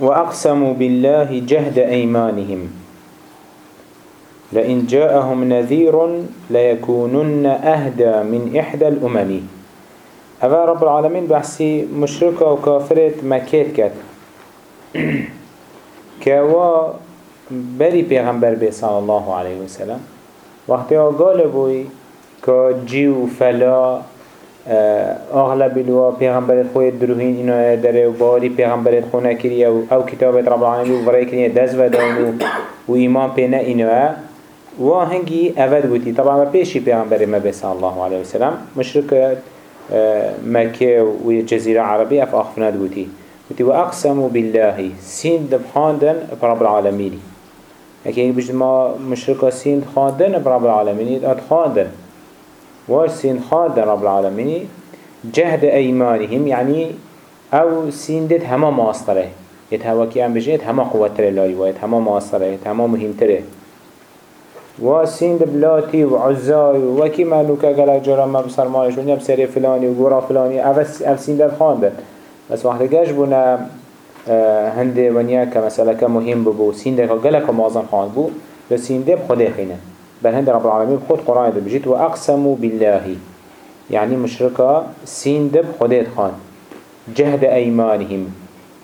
وأقسموا بالله جهد أيمانهم. لئن جاءهم نذير ليكونن أهدى من إحدى الأمم. أفا رب العالمين بحسي مشركة وكافرة مكيت كات. كوا بري پیغمبر بي صلى الله عليه وسلم. وقتی آگال بوی که جیو فلا اغلب الوا پیغمبر خوی دروهین اینا داره و باری پیغمبر خو نکریه أو کتابت رب العالمین و برای کریه دست و دانو و ایمان پینه اینا و هنگی اول گوتی طبعا ما پیشی پیغمبر ما صلی الله علیه وسلم مشرک مکه و جزیره عربی اف اخفنات گوتی گوتی و اقسمو بالله سین دبخاندن رب العالمینی. اکی بجد ما مشرک سین خاندن رب العالمینی ات خاندن وسين خاد رب العالمين جهد أيمانهم يعني أو سين ديت هما ماستره يت هوا كي أم بجيت هما قوة تره لاي ويت هما ماستره يت هما مهم تره وسين دبلاتي وعزاي وكي مالوكا قلق جرى ما بصر مايش ونيا بسري فلاني وقورا فلاني أف سين دب خاندن بس وقت جاش بنا هنده ونيا كمسألة كمهم ببو سين دب قلق مازن خان بو بس سين دب خده خينه بل هند رب العالمين خود قرآن ده بجيت وأقسموا بالله. يعني مشركة سين دب خديت خان. جهد أيمانهم.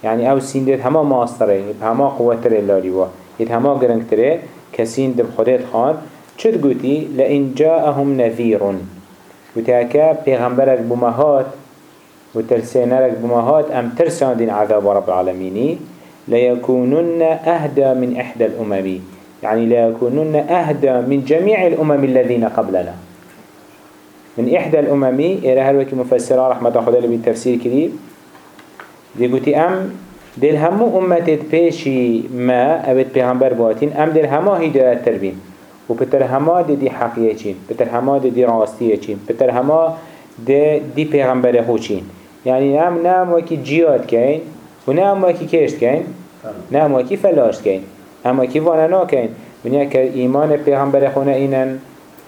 يعني أو سين دب هما ماستره هما قوة تره اللاري وا يت هما قرنك تره كسين دب خديت خان. چد قوتي؟ لئن جاءهم نذير. وتاكا پیغمبرك بمهات وترسينرك بمهات أم ترسان دين عذاب رب العالمين ليكونن أهدى من إحدى الأممين يعني لا يكونون أهدى من جميع الأمم الذين قبلنا. من إحدى الأمم إلى هلوك مفسرة رحمة الله اللي بالتفسير كريم دي قلتي أم دل همو أمة بيشي ما أبد بيغمبر بواتين أم دل همو هداية تربين. وبتر هما دي دي حقية چين بتر هما دي دي راستية چين بتر هما دي دي بيغمبر خو چين. يعني نام نام وكي جياد كين ونام وكي كيشت كين نام وكي فلاش كين. اما كيف وأنا ناكين من يك ايمان پیغمبر خونه اینن.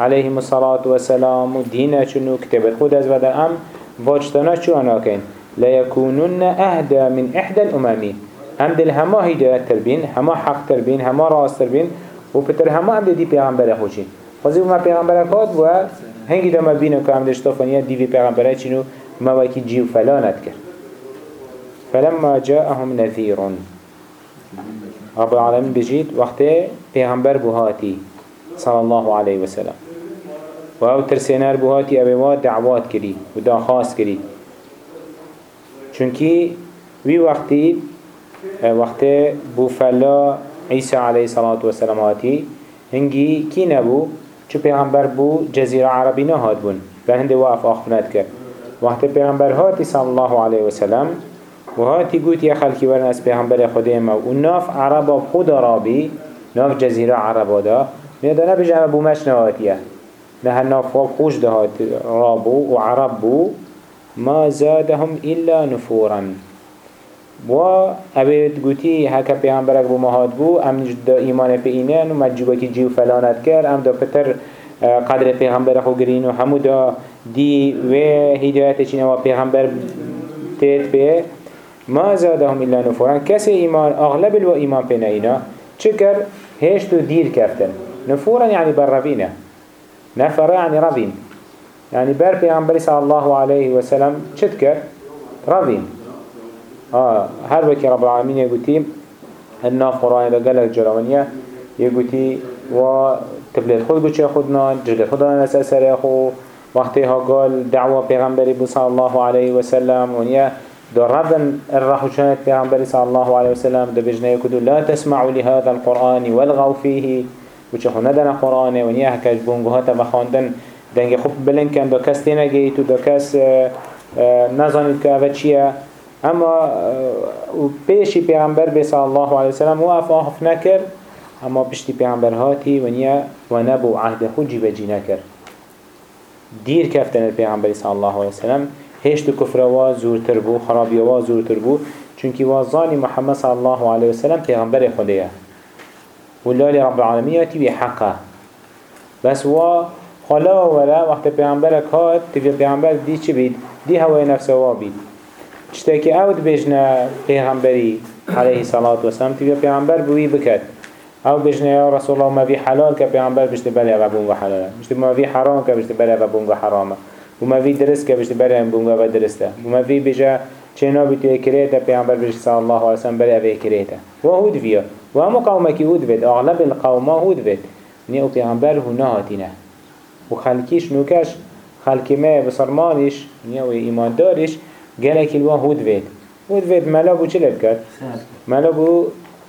عليهم الصلاة والسلام و دينه چنو كتابت خود از بدن ام. واجتنا چو ناكين لا يكونن اهدى من احدى الاممي هم دل هما هداية تربين هما حق تربين هما راس تربين و پتر هما هم دي پیغمبر خوشين خوزي ما پیغمبر خود و هنگی دم بینو که هم دشتافنیه دیوی پیغمبره چینو ما وکی جیو فلانت کرد. فلما جاءهم نذير رب العالمين بجيت وقت پیغمبر بهاتي صلى الله عليه وسلم. و أو ترسينار بهاتي اوه دعوات كري و دا خاص كري چونكي وي وقتي وقت بو فلا عيسى عليه الصلاة والسلام هاتي هنگي كي نبو؟ چو پیغمبر بو جزيرة عربي نهاد بون. بهنده واف آخفنات كر وقت پیغمبر هاتي صلى الله عليه وسلم و هاتی گوت یا خلکی ورن از پیغمبر خودی ما. و ناف عربا خود رابی ناف جزیره عربا دا. میادا نبیجه اما بومش نهاتیه نه ناف خوش دهات رابو و عرب بو. ما زادهم إلا نفورا. و اوید گوتی هکا پیغمبرک بو مهاد بو ام دا ایمان پی اینن و مجوبا کی جیو فلانت کر ام دا پتر قدر پیغمبر خو گرین و همو دا دی و هدایت چین و پیغمبر تیت به ما زادهم إلا نفورا. كسي إيمان أغلب ألو إيمان بينينا چكر هشتو دير كفتن نفورا يعني بالربينة نفر يعني ربين. يعني بر پیغمبر صلى الله عليه وسلم چتكر ربين. آه هر وكي رب العالمين يقولي الناف قرآن دا قلق جرمانية يقولي و تبليت خود بچه خودنا جلد خودنا نسأل سر خو. وقتها قال دعوة پیغمبر صلى الله عليه وسلم ونيا دو ربن الرحوشانت پیغمبر صلى الله عليه وسلم دو بجنه يكدو لا تسمعوا لهذا القرآن والغوا فيه وچه خو ندن قرآن ونیا هکش بونگوهات بخاندن دنگ خوب بلن کن دو کس تینا گیت و دو کس نزانید که اوه چیه. اما پیشی پیغمبر بی صلی الله علیه وسلم و افاهف نکر اما پشتی پیغمبر هاتی ونیا و نبو عهد خود جیب جی نکر دیر کفتن پیغمبر صلی الله علیه وسلم. هشت كفروا زورتر بو خرابيوا زورتر بو چونكي وازاني محمد صلى الله عليه وسلم پیغمبر خديه والله رب العالمين تبي حقه بس وا خلا ولا وقت پیغمبر هات تبي پیغمبر دي چه بيد دي هوای نفسه وا بيد چتاكي اوت بجنا پیغمبری عليه الصلاة والسلام تبقى پیغمبر بوي بكت أو بجنا يا رسول الله ما في حلال كبيغمبر بشت بلي غبونغ حلالا. بشت ما في حرام كبشت بلي غبونغ حراما وما في درس كبشت بلي غبونغ درسته وما في بجا چنا بتوی كريتا پیغمبر بجت صلى الله عليه وسلم بلي اوه كريتا وهود فيا وهمو قومك هود فيد اغلب القوم هود فيد نيو پیغمبر هنا هاتينه وخلقيش نوكش خلق ما بصرمانش نيو ايمان دارش گلک الوا هود وید هود وید ملا بو چه کرد؟ ملا بو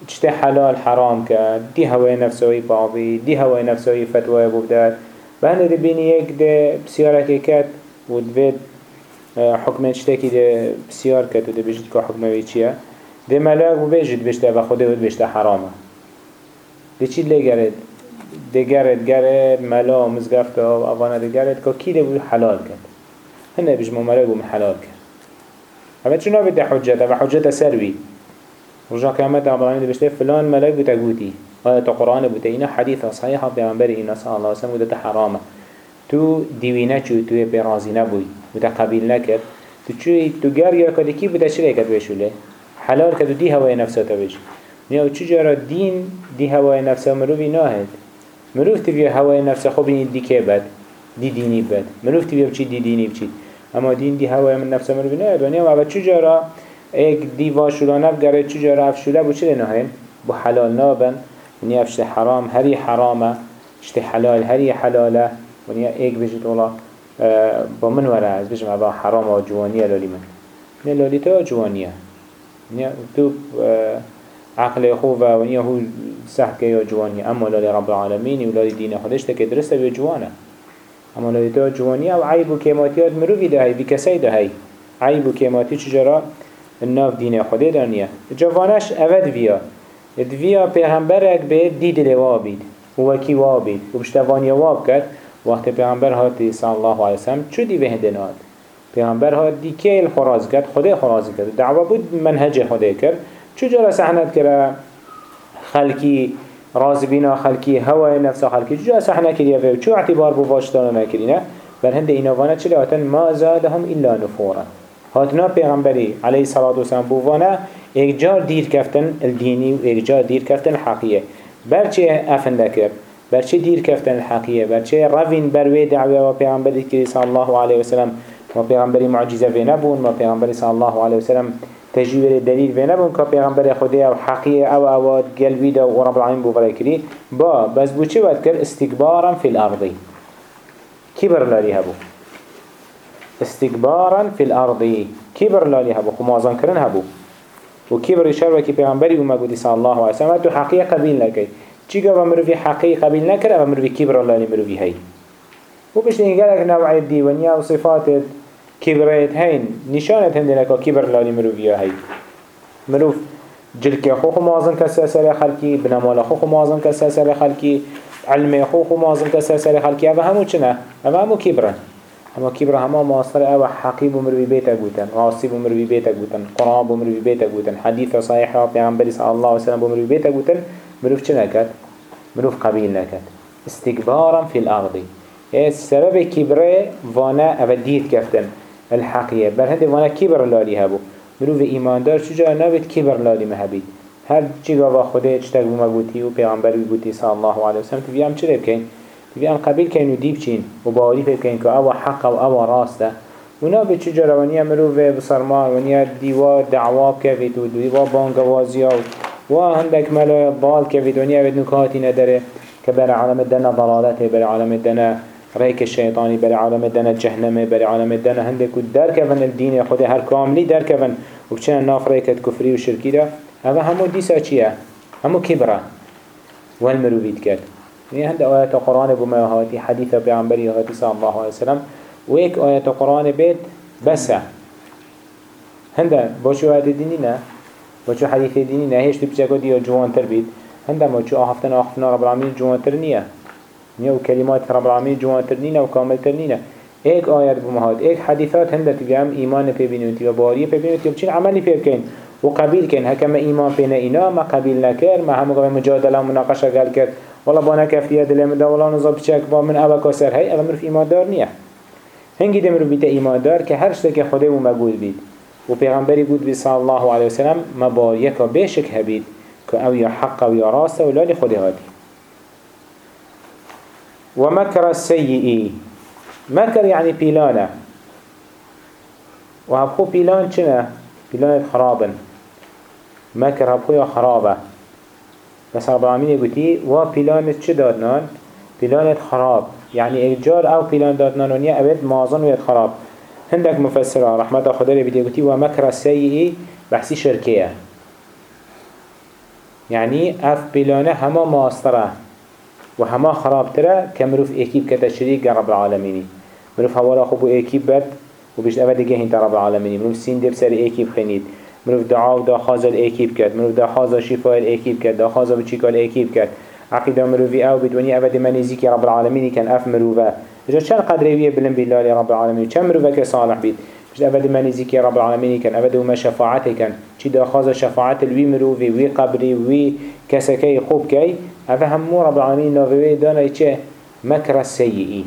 چته حلال حرام کرد دی هوای نفسوی پاوی دی هوای نفسوی فتوای بودد و هنده دی بینی یک ده بسیاره که کرد ود وید حکم چته که ده بسیار کرد و ده بجد که حکمه وی چیه ده ملا بو بجد بشته و خوده ود بشته حرامه ده چی لی گرد؟ ده گرد گرد ملا مزگفت و اوانه ده گرد که کی ده بو حلال کرد؟ هنده بجمع ملا بو حلال کرد. هذا شنو بده حجته وحجته سروي رجع كامت عبراني ده بشته فلان ملاك بتقوتي آية قرآن بتينا حديث صحيحة بيغمبر إنا صلى الله عليه وسلم وده حرامه تو ديوينه چو تو برازي نبوي وده قبيل نكر تو چو تو گر يا كده كي بده شري كد بشوله حلال كدو دي هواي نفسه تبش نيا چو جرا دين دي هواي نفسه مروفي ناهد. مروف تبيه هواي نفسه خو بين دي كبد دي ديني بد. مروف تبيه بچي دي ديني بچي اما دين دي هوا من نفس مروی نه دنیا و اول چجورا ایک دیوا شولا نبگره چجورا اف شولا بو چه نهین بو حلال نابن. ونیا افشت حرام هری حرامه. اشت حلال هری حلاله. ونیا ایک بجید والله با من وره از بجم ابا حرام و جوانیه لالی من. نه لالی تو جوانیه نیا تو عقل خوب و نیا هو سحت که یا جوانیه أما لالی رب العالمین و لالی دین خودش تک درسته به جوانه أما لایتا جوانی أو عیب و کماتیات مروی ده هی بی کسی ده هی عیب و کماتی چجرا الناف دین خوده دانیه. جوانش اود ویا. دویا پیغمبرک به دید لوابید و وکی وابید. و بشتوانی واب کرد. وقت پیغمبر هاتی صلی الله علیه وسلم چو دی بهنده ناد پیغمبر ها دی که الخراز کرد؟ خدا خراز کرد. دعوا بود منهج خدا کرد. چجرا سحنت کرد. خلکی راز بينا خلقي هوا نفس خلقي جا سحنا كريا فيه شو اعتبار بو واشتانا نكرينا بل هند إنوانات چلي هاتن ما زادهم إلا نفورا. هاتنا پیغمبری علیه الصلاة والسلام بوانا ایک جار دیر کفتن الدینی و ایک جار دیر کفتن الحقیه برچه افن دکر برچه دیر کفتن الحقیه برچه روین بروی دعوه و پیغمبری کری صلی الله علیه وسلم و پیغمبری معجزه وی نبون و پیغمبری صلی الله علیه وسلم تجيب دليل في نبون كبيغمبر خديه أو حقية أو آواد قلبي دا ورب العالمين بوفري كري با بس بو چه ود كر استكبارا في الأرض كبر لالي هبو؟ استكبارا في الأرض كبر لالي هبو؟ خمازان كرن هبو. وكبر شر وكي بيغمبري وما قد صلى الله عليه وسلم تو حقية قبيل لكي چي قبا مروفي حقية قبيل نكر أو مروفي كبر لالي مروفي هاي وبشتين قالك نوع الديوانيا وصفاتت كبريت هين نشانت هندنا كبر لالي مروفيا هاي مروف جلك خوخ مازن كساسر خلقي بنمال خوخ مازن كساسر خلقي علم خوخ مازن كساسر خلقي اما همو چنا اما همو كبرن أما كبر هما ماصر أو حقي بمروي بيتا قوتن عاصي بمروي بيتا قوتن قرآن بمروي بيتا قوتن حديث صحيح پیغمبر صلى الله عليه وسلم بمروي بيتا قوتن مروف چنا كت مروف قبيل نكت استكبارا في الأرض. السبب كبره وأنا أبديت كفتن الحقية بل هنده وأنا كبر لالي هبو. مروف ايمان دار شجا نابد كبر لالي مهبید هر چی گاوا خوده چتک بوما گوتی و پیغمبر بگوتی صلی الله علیه وسلم تبی هم چه تبی هم قبیل کن و دیب چین و باوری بکن که أو حق و أو راسته و نابد چجا روانیه مروف بسرما ونیا دیوا دعوا بکوید و دیوا بانگوازی و هندک ملای ضال كفيد ونيا بد نكاتي ندره كبر عالم الدنا ضلالته بر عالم الدنا ريك الشيطاني بري عالم الدنا جهنم بري عالم الدنا هندك در كفن الدين خود هر كاملي در كفن وبچن ناف ريكت كفري وشركي ده هذا همو ديسا چيه همو كبرة والمروبيت كرد يعني هند آيات قرآن بما هاتي حديث بعنبري هاتي صلى الله عليه وسلم. ويك آيات قرآن بيت بس هند باشو آيات ديني نه باشو حديث ديني نه هيش تبجا قد يا جوان تر بيت هند ما چو آهفتن آهفتن رب العالمين جوان تر نيه نيو كلمات رب العالمين جوان ترنين و كامل ترنين ایک آیت بمهاد ایک حدیثات هنده تبقى هم ایمان پی بینوتی و باری پی بینوتی و بچین عملی پی بکن و قبیل کن هکم ایمان پی اینا ما قبیل نکر ما همو قبل مجادلة و مناقشة گل کرد والله با نکفیه دلم دا والله نزا بچک با من اوه کسر هی اوه مروف ایمان دار نیه هنگی ده مروف بیت ایمان دار که هر که خوده و مقبول بید و پیغمبری بود بی صلی الله علیه وسلم ما با یکا بیشک هبید که أو یا حق و یا راست و لالی خود هادی و مکر السیئی مکر یعنی پیلانه و هبخو پیلان چنه؟ پیلان خرابن مکر هبخو یا خرابه بس رب العالمين يقولي و پیلانت چه دادنان؟ پیلانت خراب. يعني اجار أو پیلان دادنان ونیا اوید مازن وید خراب. هندك مفسره رحمة خدا لي بدي و مكر السيئي بحسي شركية يعني اف بلانه هما ماستره و هما خرابتره كمروف ايكيب كتا شريك رب العالمين مروف هوالا خبو ايكيب بد و بيشت اوه دیگه هين رب العالمين مروف سين دي بسر ايكيب خنيد مروف دعا و دا خازل ايكيب كد مروف دا خازل شفاء الايكيب كد دا خازل بچيكال الايكيب كد عقيدة مروفي أو بدوني اوه دي منيزيكي رب العالمين كان أف مروفة. كان قدره ويه بلن بالله رب العالمين كم مروفة صالح بيت. مش أبدا ما نزيك رب العالمين كان أبدا وما شفاعته كان. شي دا خاز شفاعت الوي مروفي وي قبري وي كسكي خوب كي أفا همو رب العالمين نوفي دانا يچه مكر السيئي.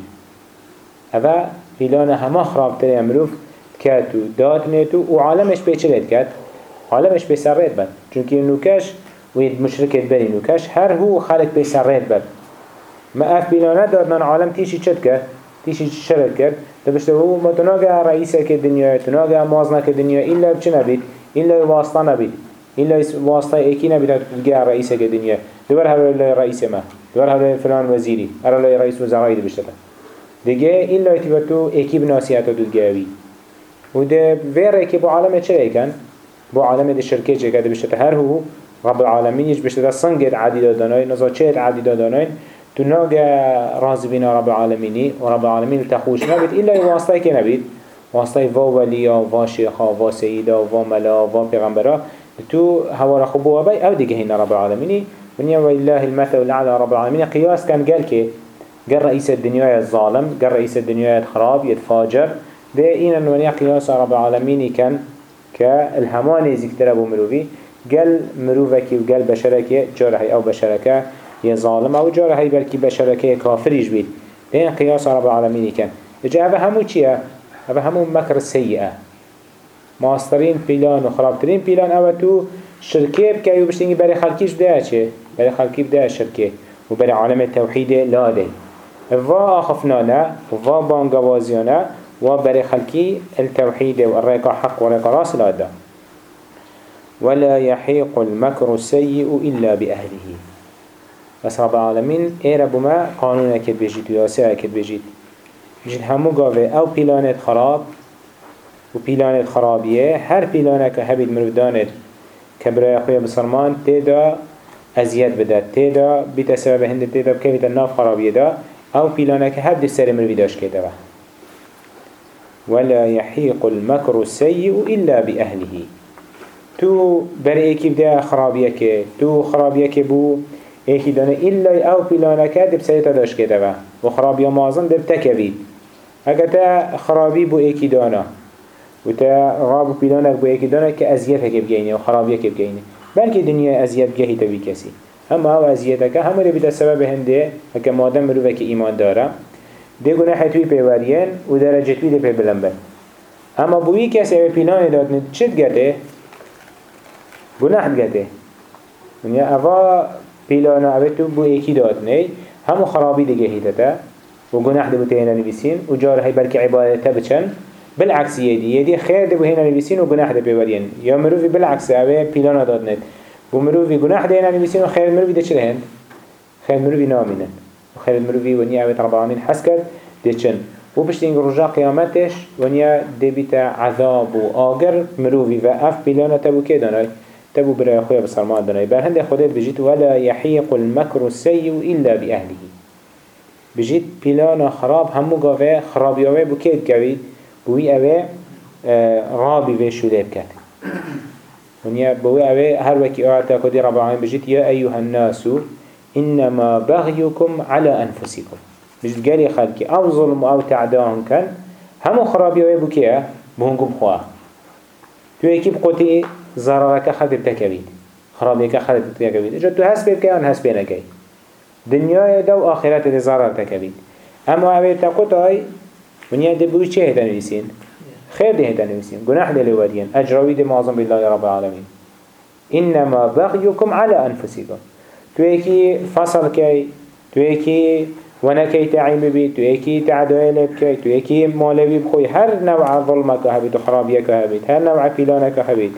أفا فيلانا هما خراب تري مروف كاتو دات نيتو وعالمش بيچلت كات. عالمش بيسريت بد چونك نوكاش ويد مشركت بني نوكاش هر هو خالق بيسريت بد ما اف بيلانا دادنا عالم تيشي چد كات تيشي شرط كات تبشت هو ما تناقع رئيسة كالدنيا تناقع موازنة كالدنيا إلا بچه نبيت إلا واسطة نبيت إلا واسطة إيكي نبيت تلقى رئيسة كالدنيا دور هذا رئيس ما. دور هذا فلان وزيري هذا رئيس وزراء دي بشتغل دیگه این لایتی با تو اکیب ناسیت دو گاوی و ده ویر اکیب و عالم چه کن بو عالم ده شرکه چه کرده بشته هر هو رب العالمین یش بشته سنگ عدی دادنای نزا چه عدی دادنای تو ناگه راضی بینا رب العالمینی و رب العالمین تخوش نبید ایلا واسطه که نبید واسطه و ولیا و شیخا و سیدا و ملا و پیغمبرا. تو هوا خوب و بای أو دیگه هین رب العالمینی. ونیا و الله المثل العلى رب العالمین قیاس کن قال که قال رئيس الدنيا الظالم قال رئيس الدنيا الخراب يتفاجر ده إن ونيا قياس رب العالمين كان كالهمان زكتر أبو مروفي قال مروفك وقال بشرك جارحي أو بشرك يا ظالم أو جارحي بلكي بشرك كافريش بيت ده قياس رب العالمين كان إجا أبا همو چيا أبا همو مكر السيئة ماسترين بيلان وخرابترين بيلان أبا تو شركه بكي وبشتنجي بري خلقيش بدأ چه بري خلقي بدأ شركه وبري عالم التوحيد لا ده و آخفنانا و بانقوازيانا و بري خلقي التوحيد والرقا حق ورقا راس الأدى ولا يحيق المكر السيء إلا بأهله. بس رب العالمين إيه ربما قانون اكد بجيت وياسع اكد بجيت بجيت همو قاوه أو بلانت خراب و بلانت خرابيه هر بلانك هبید مرودانت كبرای خويا بسرمان تيدا ازياد بدات تيدا بيتا سبب هند تيدا بكيفت الناف خرابيه دا أو بلانك هب دي سر مروي داش كده ولا يحيق المكر السيء إلا بأهله. تو بر ايكي بدا خرابيك تو خرابيك بو ايكي دانا إلا أو بلانك دي بسريتا داش كده و خرابيا مازن دي بتكبيد اگه تا خرابي بو ايكي دانا. و تا غاب بلانك بو ايكي دانا كأزيتك بجيني و خرابيك بجيني بلكي دنيا أزيت بجهي تبي كسي اما أو ازیتک همه رو بیده سبب هنده اگه مادم مروفه که ایمان داره. ده گناه توی پیورین و درجه توی ده پی بلن بن اما بویی کسی أو پیلان داد نید چید گده؟ گناه گده یعنی اوا پیلان أو تو بو ایکی داد نی. همو خرابی دیگه هیدته و گناه ده بو تینا نویسین. و جار های بلکه عبادته بچن. بالعکس یدی یدی خیر ده بو هینا نویسین و گناه ده پیورین یا مروفی بالعکس أو پیلان داد نید و مروفی گناه دینا نمیسین و خیر مروفی ده چه هند؟ خیر مروفی نامینن و خیر مروفی و نیا اوید رب العالمین حس کرد ده چن و پشت این رجا قیامتش و عذاب و آگر مروفی و تبو که تبو برای خوی بسرمان دانای بر هنده خودت بجید ولا يحيق المكر السيء إلا بأهله. بجید پیلان خراب همو گاوه خرابیاوه بو کید گوید بوی اوه رابی و شده بکد ونيا بوي اوه هر وكي اعتا كدي رب العالمين بجيت يا أيها الناس إنما بغيكم على أنفسكم. بجيت قالي خلقي أو ظلم أو تعداهم كان. همو خرابي اوه بكيه بهنكم خواه تو يكي بقوتي ضررك خلق بتكبيد خرابيك خلق بتكبيد إجا تو هس بيبكي ان هس بينكي دنيا دا و آخرت دي ضرر تكبيد أما اوه تقوت هاي ونيا دي بوي چه هدن ويسين خير ده تنويسين جناح ده لوريين أجروي ده معظم بالله رب العالمين. إنما بغيكم على أنفسكم. تويكي فصل كي تويكي ونكي تعيم بي تويكي تعدوية لبكي تويكي مولوي بخوي هر نوع ظلمك هبيت وخرابيك هبيت هر نوع بيلانك هبيت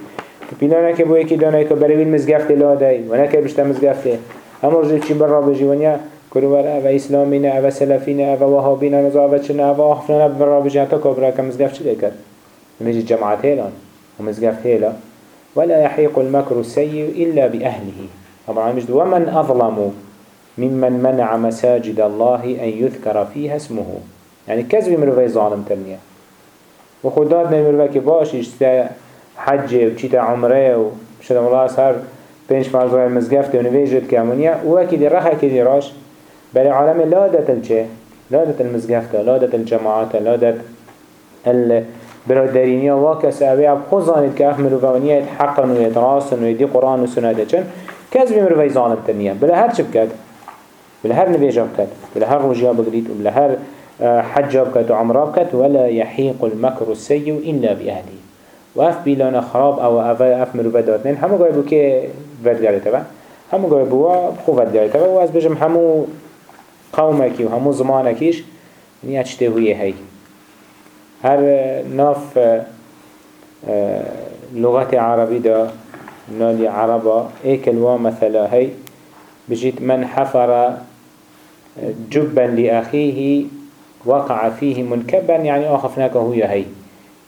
بيلانك بويكي دانيك بروين مزقفت لا داي ونكي بشتا مزقفت هم رجل چي برا بجي ونيا كرور أبا إسلامينا أبا سلفينا أبا وهابينا نزا أبا چنا أبا أخفنا برا بجي حتى كبرا كمزقف چي لكر نجي جماعات هيلان ومزقف هيلا ولا يحيق المكر السيء إلا بأهله. طبعا مش ومن أظلم ممن منع مساجد الله أن يذكر فيها اسمه. يعني كذب مروفي ظالم ترنيا وخدادنا مروفي باش يشتا حج وشتا عمرة وشتا الله سهر بينش فرزوه المزقفت ونفيجت كامونيا وكي رخا كي راش. بل عالم لا دت الچه لا دت المزقفت لا دت الجماعات لا دت البرادرينيا واكس أبي أب خزانت كأخمر وفوانية يتحقن ويتراسن ويدي قرآن وسنة دچن كذب مروفي ظالم ترنيا بلا هر چه بكت بلا هر نبيجا بكت بلا هر رجيا بقريت وبلا هر آه، حجا بكت وعمرا بكت ولا يحيق المكر السيء إلا بأهله. وأف بيلانا خراب أو أف مروفي داتنين همو قايبو كي ودگاری تبا همو گوه بوا خو ودگاری تبا و از بجم همو قومکی و همو زمانکیش نیا چته هویه هی هر ناف لغت عربی دا نالی عربا الوا مثلا هی بجيت من حفر جبا لأخيه وقع فيه منكبا يعني آخفناك هو هي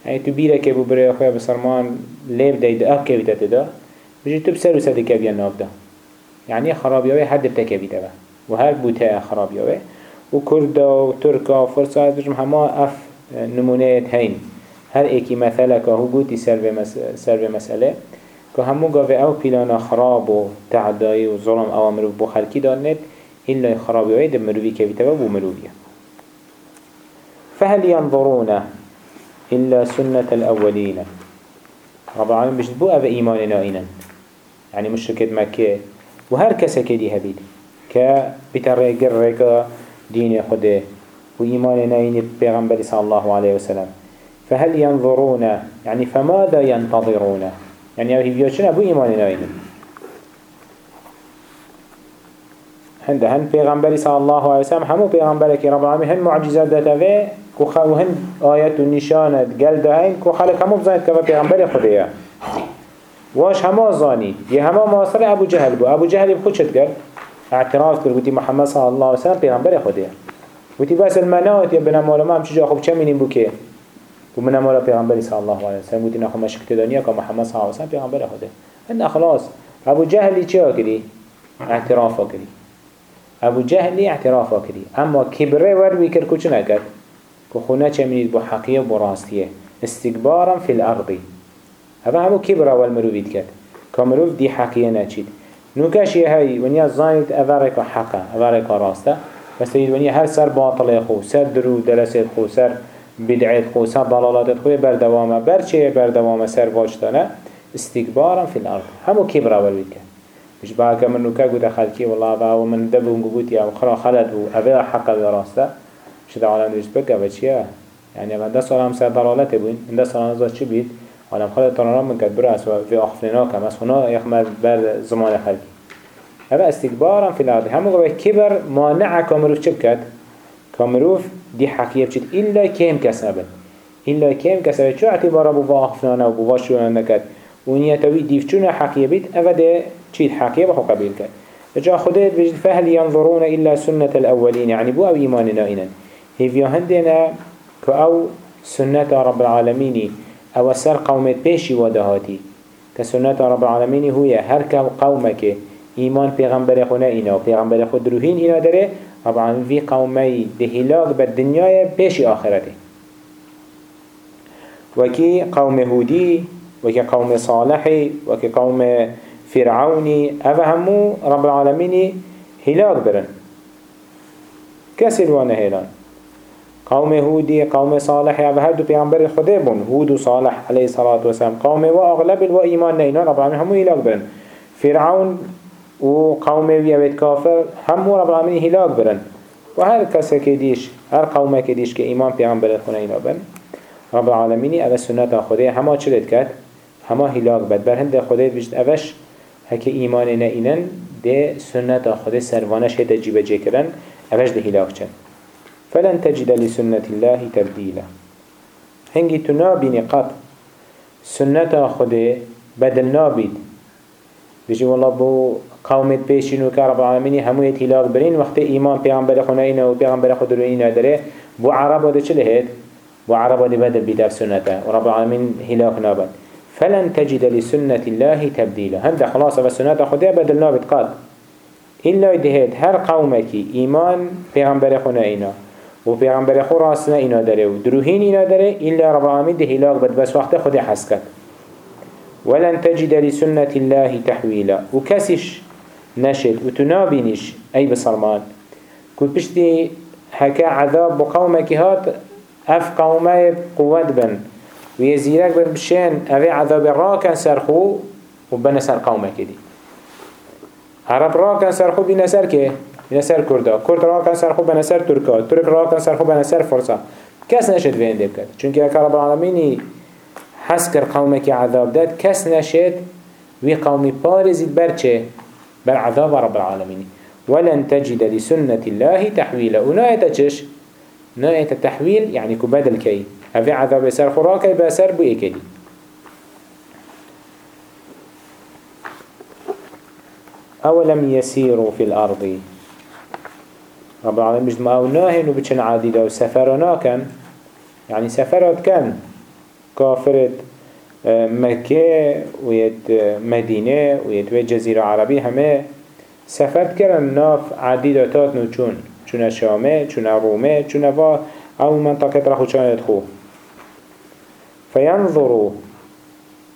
يعني تبيرك كبو بري أخويا بسرمان ليب دايد أكي بتتدا بجي تو بسر و سر كبيا ناف ده يعني خرابيوه هر دبتا كبيتا به و هر بوتا خرابيوه و كردا و تركا و فرصا بجم هما اف نمونه هين. هر إيكي مثلا هو گوتي سر به مسئله که همو گاوه أو پیلانا خراب و تعدایی و ظلم أو مروف بو خلکی دانت إلا خرابيوه دب مروفي كبيتا به بو مروفيه فهل ينظرون إلا سنة الأولين رب العالمين بجد بو أبا إيماننا إينا يعني مشركة مكة وهر كسا كدي هبيد كا بترقر رقا دين خده وإيمان نين بيغنبري صلى الله عليه وسلم فهل ينظرون يعني فماذا ينتظرون يعني هي بيوشنا أبو إيمان نين هند هن بيغنبري صلى الله عليه وسلم همو بيغنبري كي رب العالمين هن معجزات داتا وهن آيات ونشانات قل دهين كو خلق همو بزايد كفا بيغنبري خده واش هما زاني يه هما ماصر ابو جهل بو. ابو جهل بخود شد کرد اعتراف کرد گوتی محمد صلی الله علیه وسلم پیغمبر خوده گوتی بس المنات یا بنا مولا ما هم چجا خوب چه مینیم بو که؟ و من مولا پیغمبر صلی الله علیه وسلم گوتی نخو مشکت دنیا که محمد صلی الله علیه وسلم پیغمبر خوده ان خلاص ابو جهلی چه کری اعتراف کری ابو جهلی اعتراف کری اما کبره ور ویکر کچ نکرد که خونه چه منید بو و بو راستیه استكبارا في الأرض هذا همو كبرى والمروفيد كات كمروف دي حقية ناچيد نوكاش هاي ونيا زانيت أفارك حقا أفارك راستا بس تريد ونيا هر سر باطل خو سر درو دلسات خو سر بدعات خو سر ضلالات خو بردوامه برچه بردوامه سر واجتانا استكبارا في الأرض. همو والمروفيد كات مش بعد كمان نوكا قد خلقي والله با ومن دبو نقبوتي أو خرا خلد أفا حقا براستا شده عالم رجبك أفا چيا يعني من ده سالم سر ضلالته بوين من ده سالم زاد چي بيت عالم خالد تنرام من كد برأس وفي أخفلنا كم أس هنا يخمد بر زمان خلقي هذا استكبارا في الأرض. هم قبل كبر مانع كامروف چبكت كامروف دي حقيقة بچت إلا كيم كسبن إلا كيم كسبن شو اعتبار أبو فاخفلنا وأبو فاشونا نكت ونيتوي ديفچونا حقيقة بيت أفده چيت حقيقة بخو قبيل كت جا بجد فهل ينظرون إلا سنة الأولين يعني بو أو إيماننا إنا هي هندنا كأو سنة رب العالمين أو سر قومت هاتی. که سنت رب العالمین هوی هر قومك ایمان پیغمبر خونه اینا و پیغمبر خود روحین اینا داره. وی قومی دهیلاک بر دنیای پیشی آخرته وكي قوم هودي وكي قوم صالحي وكي قوم فرعوني أفهموا رب العالمين هلاك برن. كسر وأنا هلان قوم هودي قوم صالح يا هر دو پیغمبر خدا بون. هود صالح عليه الصلاة والسلام قوم و اغلب الوا ایمان نینا رب العالمین همو هلاك برن. فرعون و قوم ويبت كافر همو رب العالمين هلاك برن. و هر کسی که دیش هر قومه که دیش که ایمان پیغمبر خونه اینا بن رب العالمين أبا سنة خده هما چلت كت هما هلاك بد. بر هند خده بجد أبش هكي إيمان نئنن ده سنة خده سروانش هده جيب جي کرن أبش ده هلاك چن. فلن تجد لسنة الله تبديلا هنگي تنابين قط سنة خده بدل نابید. بيجي والله بو قومت پیشین و که رب العالمین همو یت هلاک برین وقت ایمان پیغمبر خونه اینه و پیغمبر خود رو اینه داره بو عرب ده چه لهید؟ بو عرب ده بدل بیده سنته و رب العالمین هلاک نابد. فلن تجد لسنة الله تبديلا هنده خلاص و سنة خده بدل نابد قد. إلا دهید هر قومکی ایمان پیغمبر خونه اینا و پیغمبر خو راسنا اینا داره و دروهین اینا داره إلا رب العالمین ده هلاک بد بس وقت خود حس کرد. ولن تجد لسنة الله تحويلا وكسش نشد وتنابينش أي بصرمان كنت بشتي هكا عذاب بقومك هات أف قومي قوات بن. ويزيرك بن بشين أفي عذاب راكن سرخو وبنا سر قومك دي عرب راكن سرخو بنا سر كه بنا سر كردا كرد راكن سرخو بنا سر تركا ترك راكن سرخو بنا سر فرصة كس نشد بين دي بكت چونك هكا رب العالمين حس کر قومك عذاب داد کس نشد وی قومی پارزید بر بر عذاب رب العالمين. ولن تجد لسنة الله تحويلا. وناية چش؟ ناية تحويل يعني كبدل كي هذا عذاب سر خراكي بسر بو ايكدي أولم يسيروا في الأرض؟ رب العالمين بجد ما أوناهن وبتشن عاديدا وسفرنا كان يعني سفرات كان كافرت. مكة آه، مدينة ويت جزيرة عربية همه سفرت كرن ناف عديداتات نو چون. چون شامه چون رومه چون و آو منطقة رخو چان يدخو فينظروا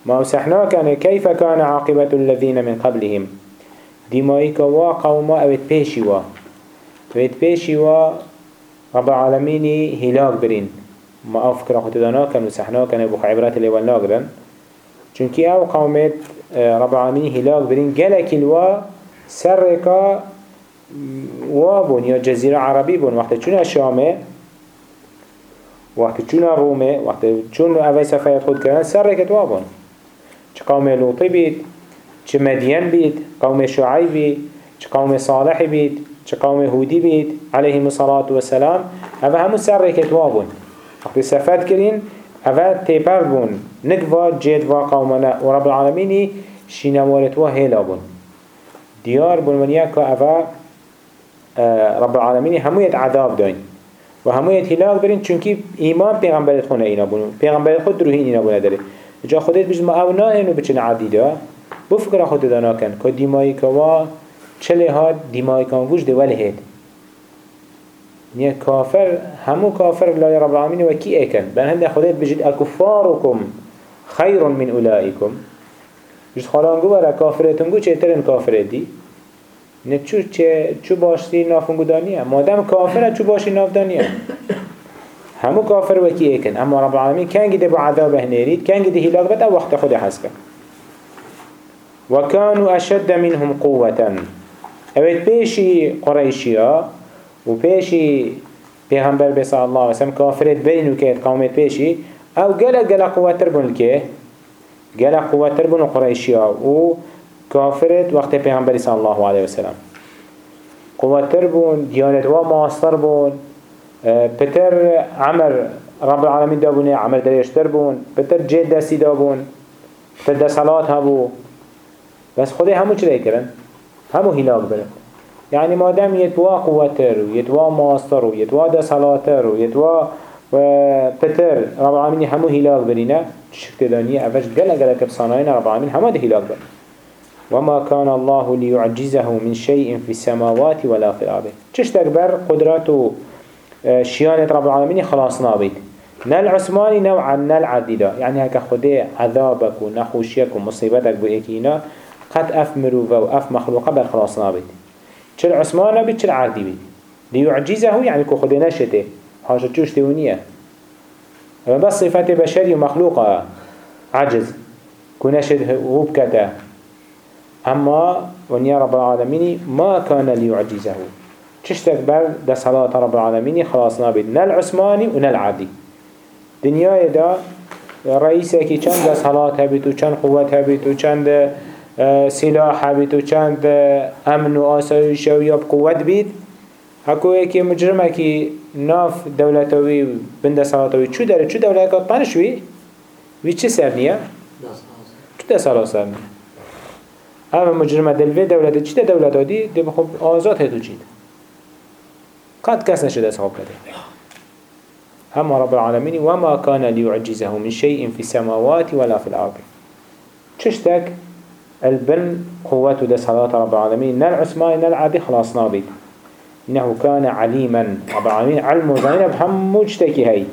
ما وسحنا كان كيف كان عاقبة الذين من قبلهم؟ ديمايك وا قوما اوت بيشي وا. اوت بيشي وا رب العالمين هلاك برين ما أفكر خود دانا كان وسحنا كان أبو عبرات اللي ولا قرن چونكي أو قومت آه، رب العالمين هلاك برين جلك الوا سرقا وابون يا جزيرة عربي بون. وقت چون شامه وقت چون رومه وقت چون أول سفايت خود كان سرقت وابون چه قوم لوطي بيت چه مدين بيت قوم شعيب بيت چه قوم صالح بيت چه قوم هودي بيت عليهم الصلاة والسلام. هذا هم سرقت وابون صفت کرین اوه تیپر بون نکوا جید و قومنا و رب العالمینی شینوارت و هیلا بون دیار بون منیا که اوه رب العالمینی همویت عذاب داین و همویت هلاک برین چونکی ایمان پیغمبرت خونه اینا بون پیغمبرت خود دروهین اینا بونه داره جا خودت بجد ما او ناهنو بچن عدیده بو فکر خود دانا کن که دیمایی که وا چله ها دیمایی که وجد ولی هید نيا كافر همو كافر لا رب العالمين وكي اكن بل هنده خديت بجد اكفاركم خير من اولئكم بجد خالان گو برا كافرتون گو چه ترن كافر دي نه چو چه چو باشتی نافنگو دانیه مادم کافره چو باشی ناف دانیه همو کافر وکی ایکن اما رب العالمین کنگی ده با عذاب هنیرید کنگی ده هلاک بده وقت خود حس کن وكانوا أشد منهم قوة اوید پیشی قریشی ها و پیشی پیغمبر بس الله وسلم کافرت بینو که قومت پیشی أو گله گله قوتر بون که گله قوتر بون قریشی ها و کافرت وقت پیغمبر صلی الله علیه وسلم قوتر بون دیانت و ماستر بون پتر عمر رب العالمین دابونه عمر دریشتر بون پتر جد دستی دابون پتر دسالات هبو بس خودی همو چرا کرن همو هلاک برن يعني ما دام يتوا قوتر ويتوا ماستر ويتوا دسالاتر ويتوا بتر رب العالمين همو هلاك برينا شكت دانية أفش قلق قلق بصانعين رب العالمين همو ده هلاك بر وما كان الله ليعجزه من شيء في السماوات ولا في الأرض. تشتك بر قدراته شيانة رب العالمين خلاص نابيت نال عثماني نوعا نال عديدة يعني هكا خده عذابك ونخوشيك ومصيبتك بإيكينا قد أف مروفة وأف مخلوقة بل خلاص نابيت چل عثمانه بید چل عردی بید لیعجزه يعني كو خده نشته حاشا چوش تيونيه اما بس صفات بشري ومخلوقه عجز. كو نشد وبكته اما ونيا رب العالمين ما كان ليعجزه تشتك بر ده صلاة رب العالمين خلاص نابد نال عثماني ونال عردي دنیای دا که چند صلات هبید و چند قوت هبید و چند آه، سلاح هبید و چند امن و آسایش و یاب قوت بید. هکو یکی مجرمه که ناف دولتوی بند صلاتوی چو داره؟ چو دولت که طنشوی وی؟ چه سر نیه؟ چو ده سالا سر نیه؟ اما مجرمه دلوی دولت چی ده دولت دی؟ ده بخوب آزاد هدو چید. قد کس نشده اصحاب کده هم رب العالمين وما كان ليعجزه من شيء في السماوات ولا في الأرض. تشتك البن قوة ده صلاة رب العالمين. نال عثمان نال عادي خلاص نابد إنه كان عليما. رب العالمين علم وزينب هم مجتكي هاي.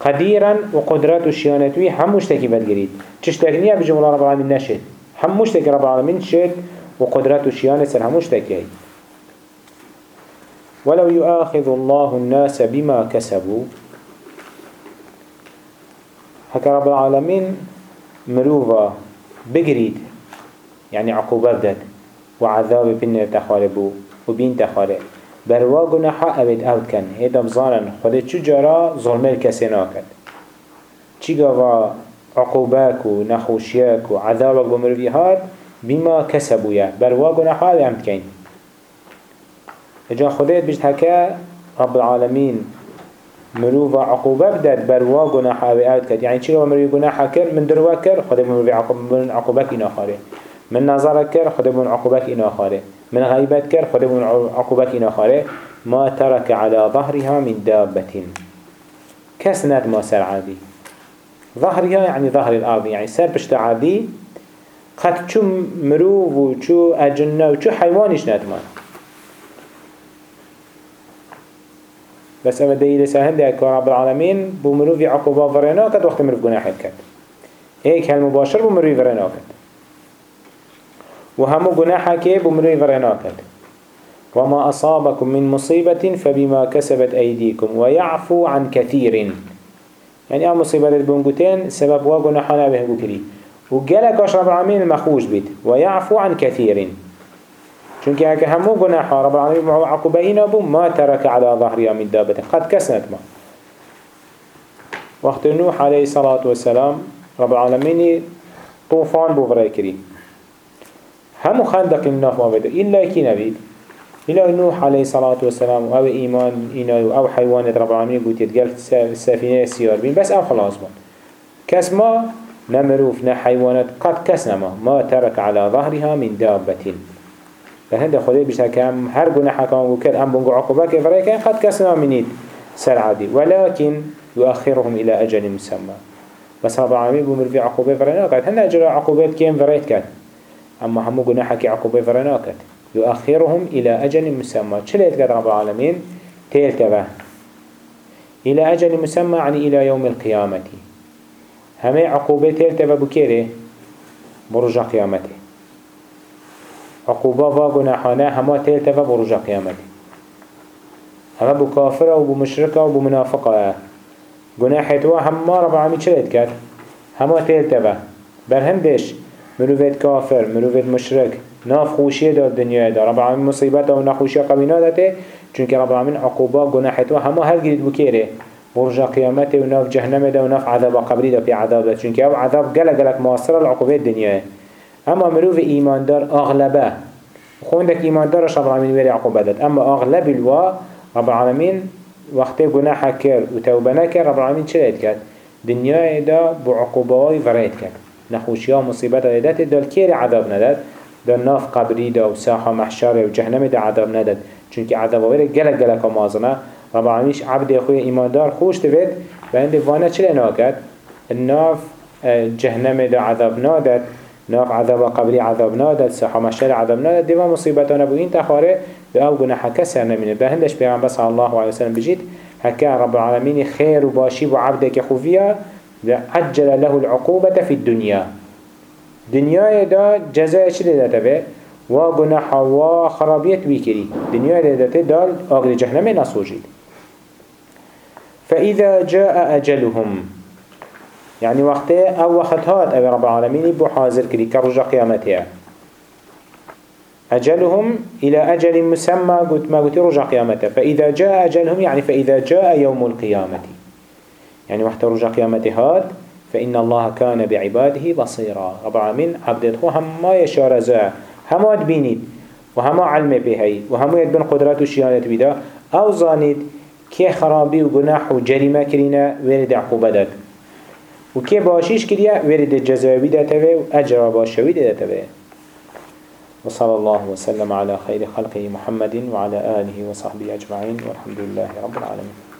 قديرا وقدرات الشيانتوي هم مجتكي بدقريد تشتكني بجملة رب العالمين نشد هم مجتكي رب العالمين شد وقدرات الشيانة سر هم مجتكي هاي. ولو يؤاخذ الله الناس بما كسبوا. هكا رب العالمين مروفا بقريد يعني عقوبة بدد وعذاب بين تخاربو وبين تخارب بروا گناحا اوید اوت کن. هیدا بزانن خود چو جارا ظلمه کسی ناکد. چی گوا عقوباك و نخوشیاك و عذابك بمروفی هاد بما کسبویا بروا گناحا اوید امت کن. اجا خودت بجد هكا رب العالمين مروفا عقوبة بدد بروا گناحا اوید اوت يعني چی گوا مروفی گناحا کر من دروا کر خود مروفی عقوبك اینا من نظر كر خده بون عقوبك إنا خاره من غيبت كر خده بون عقوبك إنا خاره ما ترك على ظهرها من دابة كسنت ما سر عادي ظهرها يعني ظهر الأرض يعني سر بشت عادي قد شو مروف وشو أجنة وشو حيوانش نتمان بس أما دليل سهل ده رب العالمين بمروف عقوبة فرنا كد وقت مروف جناح كد هيك هالمباشر بمروف فرنا كد وهمو جناحا كي بمروي فرناكت وما أصابكم من مصيبة فبما كسبت أيديكم ويعفو عن كثير يعني أم مصيبة البنجوتين سبب وجناحنا به كري وجلك أشرب العالمين المخوش بيت ويعفو عن كثير چونك هكا همو جناحا رب العالمين عقوبين أبو ما ترك على ظهرها من دابة قد كسنت ما. وقت نوح عليه الصلاة والسلام رب العالمين طوفان بوفري كريم همو خندق الناف ما بده. إلا كي نبيد إلا نوح عليه الصلاة والسلام أو إيمان إنا أو حيوانات رب العالمين قلت يتقال السفينة السيار بين بس أو خلاص بان كس ما نمروف نحيوانات قد كس نما ما. ترك على ظهرها من دابة فهذا خليه بيشتا كام هر جناح كان وكر أم بنقو عقوبة كيف كان قد كسنا منيد سر عادي ولكن يؤخرهم إلى أجل مسمى. بس رب العالمين بمر في عقوبة فرنا قد هنا أجل عقوبات كيم فريت كان أما همو گناحك عقوبة فرناكت. يؤخرهم إلى أجل مسمى. چلت قد رب العالمين؟ تيل كبه إلى أجل مسمى يعني إلى يوم القيامة. همه عقوبة تيل كبه بكيره؟ برجع قيامته. عقوبة و گناحانه همه تيل كبه برجع قيامته. همه بو كافره و بو مشركه و بو رب العالمين چلت كد همه تيل كبه برهندش مروفت كافر مروفت مشرك. ناف خوشيه داد دنیا دا. رب العالمین مصیبت و نخوشیه قوینا داته چونکه رب العالمین عقوبا گناحت و همه هل گرید بکیره. برج قیامت و ناف جهنم دا و ناف عذاب قبری دا پی عذاب دا. چونکه أو عذاب گلک گلک معاصر العقوبه دنیا اما مروف ایماندار اغلبه. خوندك ایماندار رب العالمین ویری عقوبه داد. اما اغلب الوا رب العالمین وقتی گناح کرد و توبه نکرد رب العالمین چه کرد؟ دنیا دا های ورید کرد. نخوشی ها مصیبت دادت دل کیر عذاب نداد دل ناف قبری دا و ساحه محشر و جهنم دا عذاب نداد چونکه عذاب ویره گلک گلک مازنه رب العالمینش عبد خوی ایماندار خوش دوید و انده وانه چلی ناکد ناف جهنم دا عذاب نداد ناف عذاب قبری عذاب نداد ساحه محشر عذاب نداد دیما مصیبتانه بو این تخاره به او گناه کسر نمینه به هندش پیغمبر صلی الله علیه وسلم بجید هكا رب العالمين خير وباشي وعبدك خفيا عجل له العقوبة في الدنيا. دنيا دا جزاء شده داتا به و گناح و خرابيت بيكري. دنيا داتا دال آقل جهنم نصوجيد فإذا جاء أجلهم يعني وقت أو وقت هات أبي رب العالمين بو حاضر كري كرجا قيامتها. أجلهم إلى أجل مسمى قلت ما قلت رجع قيامته فإذا جاء أجلهم يعني فإذا جاء يوم القيامة. يعني وقت رجع قيامته هاد فإن الله كان بعباده بصيرا. رب العالمين عبدت خو هما يشارزا هما تبينيد وهما علم بهي وهما يدبن قدرات وشيانات بدا أو زانيد كي خرابي وجناح وجريمة كرينا ورد عقوبة داد. وكي باشيش كريا ورد الجزاوي دا تبه وأجر باشوي دا تبه. وصلى الله وسلم على خير خلقه محمد وعلى آله وصحبه أجمعين والحمد لله رب العالمين.